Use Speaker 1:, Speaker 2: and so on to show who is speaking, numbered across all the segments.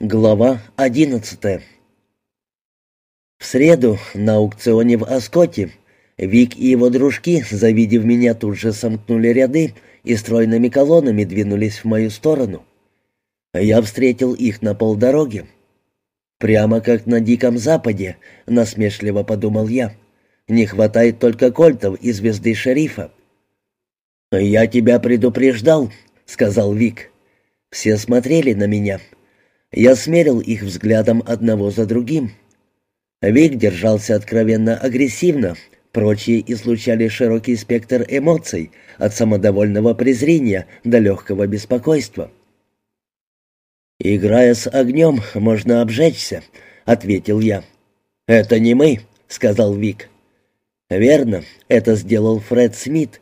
Speaker 1: Глава одиннадцатая В среду на аукционе в Оскоте Вик и его дружки, завидев меня, тут же сомкнули ряды и стройными колоннами двинулись в мою сторону. Я встретил их на полдороге. Прямо как на Диком Западе, насмешливо подумал я. Не хватает только кольтов и звезды шерифа. «Я тебя предупреждал», — сказал Вик. Все смотрели на меня — я смерил их взглядом одного за другим. Вик держался откровенно агрессивно, прочие излучали широкий спектр эмоций, от самодовольного презрения до легкого беспокойства. «Играя с огнем, можно обжечься», — ответил я. «Это не мы», — сказал Вик. «Верно, это сделал Фред Смит,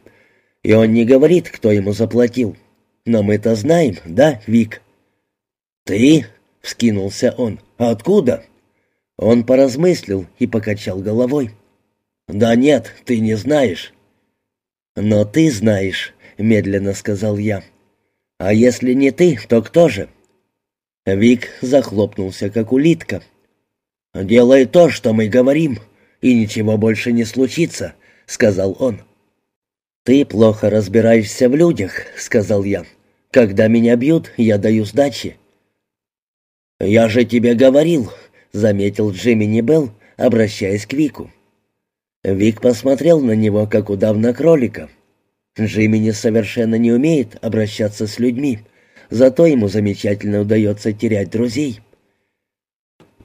Speaker 1: и он не говорит, кто ему заплатил. Но мы-то знаем, да, Вик?» «Ты?» — вскинулся он. «Откуда?» Он поразмыслил и покачал головой. «Да нет, ты не знаешь». «Но ты знаешь», — медленно сказал я. «А если не ты, то кто же?» Вик захлопнулся, как улитка. «Делай то, что мы говорим, и ничего больше не случится», — сказал он. «Ты плохо разбираешься в людях», — сказал я. «Когда меня бьют, я даю сдачи. «Я же тебе говорил», — заметил Джимми Небелл, обращаясь к Вику. Вик посмотрел на него, как удав на кролика. Джимми совершенно не умеет обращаться с людьми, зато ему замечательно удается терять друзей.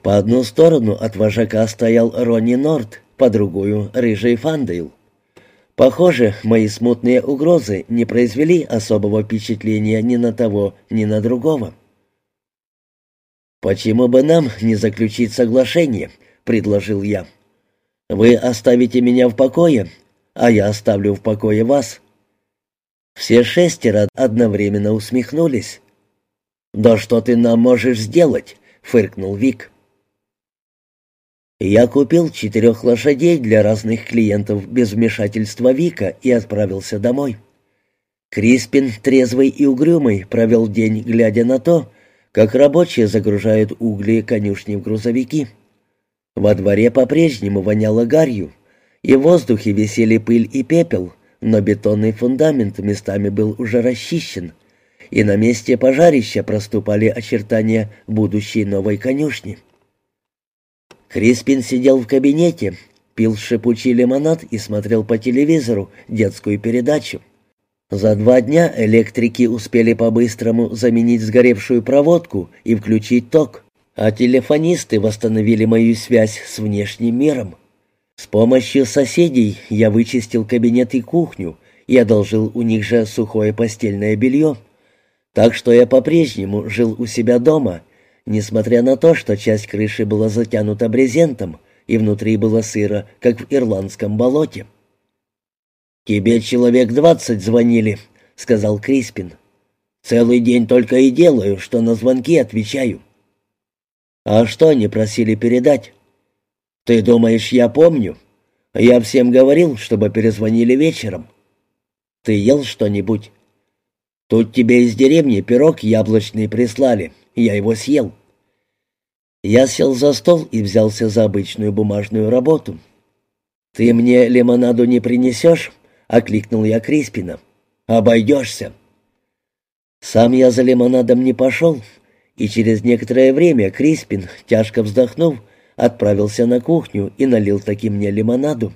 Speaker 1: По одну сторону от вожака стоял Ронни Норт, по другую — Рыжий Фандейл. Похоже, мои смутные угрозы не произвели особого впечатления ни на того, ни на другого. «Почему бы нам не заключить соглашение?» — предложил я. «Вы оставите меня в покое, а я оставлю в покое вас». Все шестеро одновременно усмехнулись. «Да что ты нам можешь сделать?» — фыркнул Вик. Я купил четырех лошадей для разных клиентов без вмешательства Вика и отправился домой. Криспин, трезвый и угрюмый, провел день, глядя на то, как рабочие загружают угли конюшни в грузовики. Во дворе по-прежнему воняло гарью, и в воздухе висели пыль и пепел, но бетонный фундамент местами был уже расчищен, и на месте пожарища проступали очертания будущей новой конюшни. Криспин сидел в кабинете, пил шипучий лимонад и смотрел по телевизору детскую передачу. За два дня электрики успели по-быстрому заменить сгоревшую проводку и включить ток, а телефонисты восстановили мою связь с внешним миром. С помощью соседей я вычистил кабинет и кухню и одолжил у них же сухое постельное белье. Так что я по-прежнему жил у себя дома, несмотря на то, что часть крыши была затянута брезентом и внутри было сыро, как в ирландском болоте. «Тебе человек двадцать звонили», — сказал Криспин. «Целый день только и делаю, что на звонки отвечаю». «А что они просили передать?» «Ты думаешь, я помню? Я всем говорил, чтобы перезвонили вечером». «Ты ел что-нибудь?» «Тут тебе из деревни пирог яблочный прислали. Я его съел». Я сел за стол и взялся за обычную бумажную работу. «Ты мне лимонаду не принесешь?» — окликнул я Криспина. «Обойдешься». Сам я за лимонадом не пошел, и через некоторое время Криспин, тяжко вздохнув, отправился на кухню и налил таки мне лимонаду.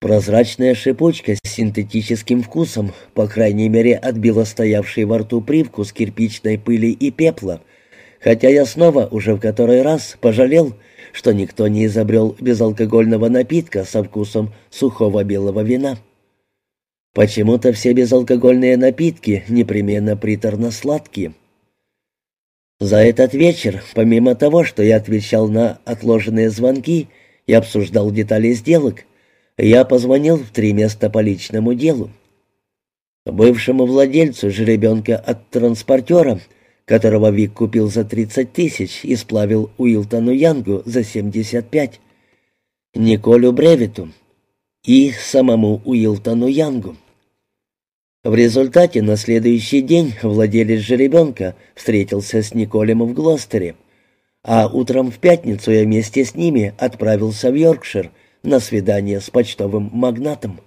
Speaker 1: Прозрачная шипучка с синтетическим вкусом, по крайней мере, отбила стоявший во рту привкус кирпичной пыли и пепла, хотя я снова уже в который раз пожалел, что никто не изобрел безалкогольного напитка со вкусом сухого белого вина. Почему-то все безалкогольные напитки непременно приторно-сладкие. За этот вечер, помимо того, что я отвечал на отложенные звонки и обсуждал детали сделок, я позвонил в три места по личному делу. Бывшему владельцу жеребенка от транспортера, которого Вик купил за 30 тысяч и сплавил Уилтону Янгу за 75, Николю Бревиту и самому Уилтону Янгу. В результате на следующий день владелец жеребенка встретился с Николем в Глостере, а утром в пятницу я вместе с ними отправился в Йоркшир на свидание с почтовым магнатом.